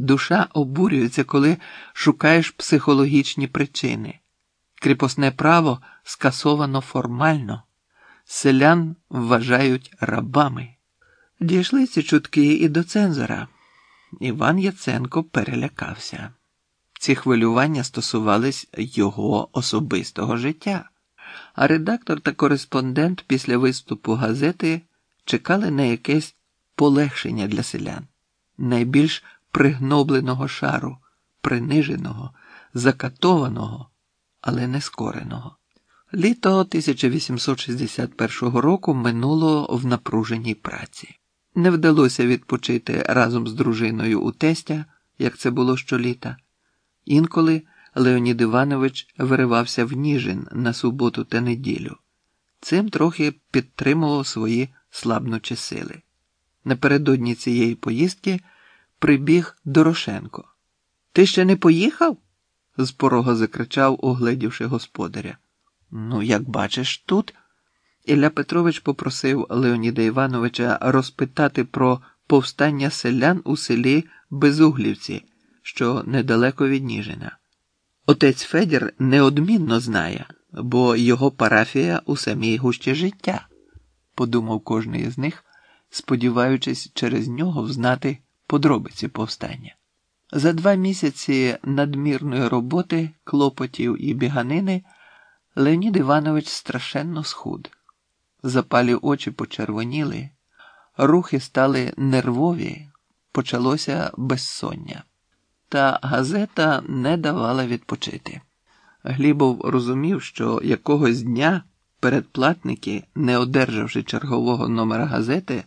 Душа обурюється, коли шукаєш психологічні причини. Кріпосне право скасовано формально, селян вважають рабами. Дійшли ці чутки і до цензора. Іван Яценко перелякався. Ці хвилювання стосувались його особистого життя, а редактор та кореспондент після виступу газети чекали на якесь полегшення для селян, найбільш пригнобленого шару, приниженого, закатованого, але не скореного. Літо 1861 року минуло в напруженій праці. Не вдалося відпочити разом з дружиною у тестя, як це було щоліта. Інколи Леонід Іванович виривався в Ніжин на суботу та неділю. Цим трохи підтримував свої слабнучі сили. Напередодні цієї поїздки прибіг Дорошенко. Ти ще не поїхав? з порога закричав, огледівши господаря. Ну, як бачиш, тут. Ілля Петрович попросив Леоніда Івановича розпитати про повстання селян у селі Безуглівці, що недалеко від Ніжина. Отець Федір неодмінно знає, бо його парафія у самій гущі життя, подумав кожний із них, сподіваючись через нього взнати подробиці повстання. За два місяці надмірної роботи, клопотів і біганини Леонід Іванович страшенно схуд. Запалі очі почервоніли, рухи стали нервові, почалося безсоння. Та газета не давала відпочити. Глібов розумів, що якогось дня передплатники, не одержавши чергового номера газети,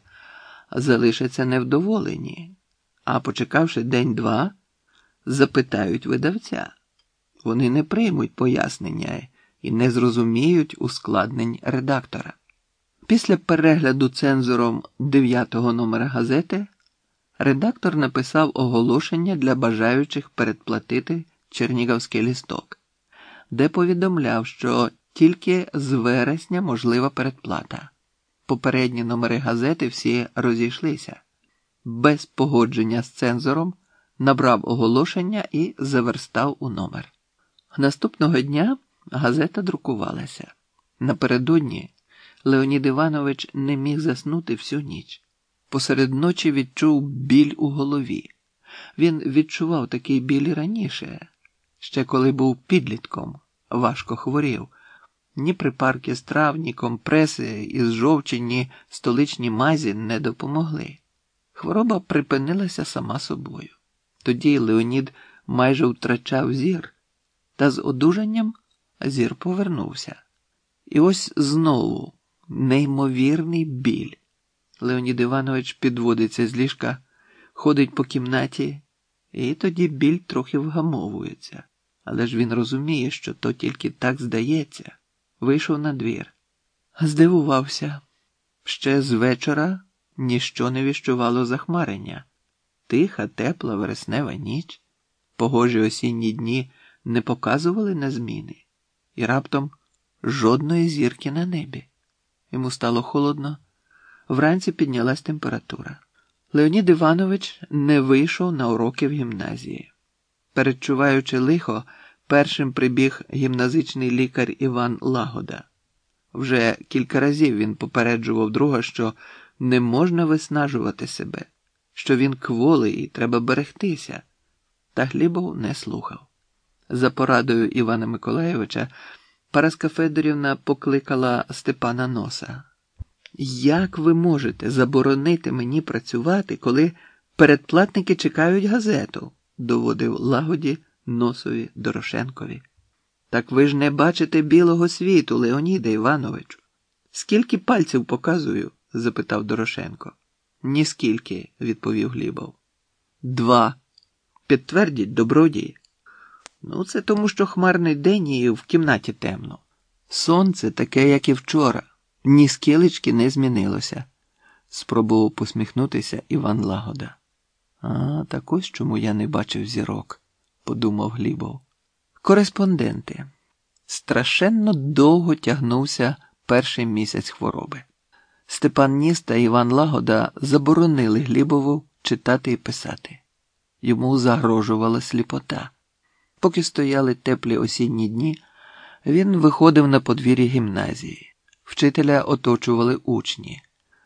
залишаться невдоволені, а почекавши день-два, запитають видавця. Вони не приймуть пояснення і не зрозуміють ускладнень редактора. Після перегляду цензором дев'ятого номера газети редактор написав оголошення для бажаючих передплатити Чернігівський лісток, де повідомляв, що тільки з вересня можлива передплата. Попередні номери газети всі розійшлися. Без погодження з цензором набрав оголошення і заверстав у номер. Наступного дня газета друкувалася. Напередодні Леонід Іванович не міг заснути всю ніч. Посеред ночі відчув біль у голові. Він відчував такий біль раніше, ще коли був підлітком, важко хворів. Ні припарки з трав, ні компреси із жовчі, ні столичні мазі не допомогли. Хвороба припинилася сама собою. Тоді Леонід майже втрачав зір, та з одужанням зір повернувся. І ось знову неймовірний біль. Леонід Іванович підводиться з ліжка, ходить по кімнаті, і тоді біль трохи вгамовується. Але ж він розуміє, що то тільки так здається. Вийшов на двір. Здивувався. Ще з вечора ніщо не віщувало захмарення. Тиха, тепла, вереснева ніч. Погожі осінні дні не показували на зміни, і раптом жодної зірки на небі. Йому стало холодно. Вранці піднялась температура. Леонід Іванович не вийшов на уроки в гімназії. Передчуваючи лихо, першим прибіг гімназичний лікар Іван Лагода. Вже кілька разів він попереджував друга, що не можна виснажувати себе, що він кволий і треба берегтися. Та Глібов не слухав. За порадою Івана Миколаєвича Параска Федорівна покликала Степана Носа. Як ви можете заборонити мені працювати, коли передплатники чекають газету? доводив лагоді носові Дорошенкові. Так ви ж не бачите білого світу, Леоніда Івановичу. Скільки пальців показую? Запитав Дорошенко. Ніскільки, відповів Глібов. Два. Підтвердіть добродії. Ну, це тому, що хмарний день і в кімнаті темно. Сонце таке, як і вчора, ні скілечки не змінилося, спробував посміхнутися Іван Лагода. А, так ось чому я не бачив зірок, подумав Глібов. Кореспонденти. Страшенно довго тягнувся перший місяць хвороби. Степан Ніс та Іван Лагода заборонили Глібову читати і писати. йому загрожувала сліпота. Поки стояли теплі осінні дні, він виходив на подвір'я гімназії. Вчителя оточували учні.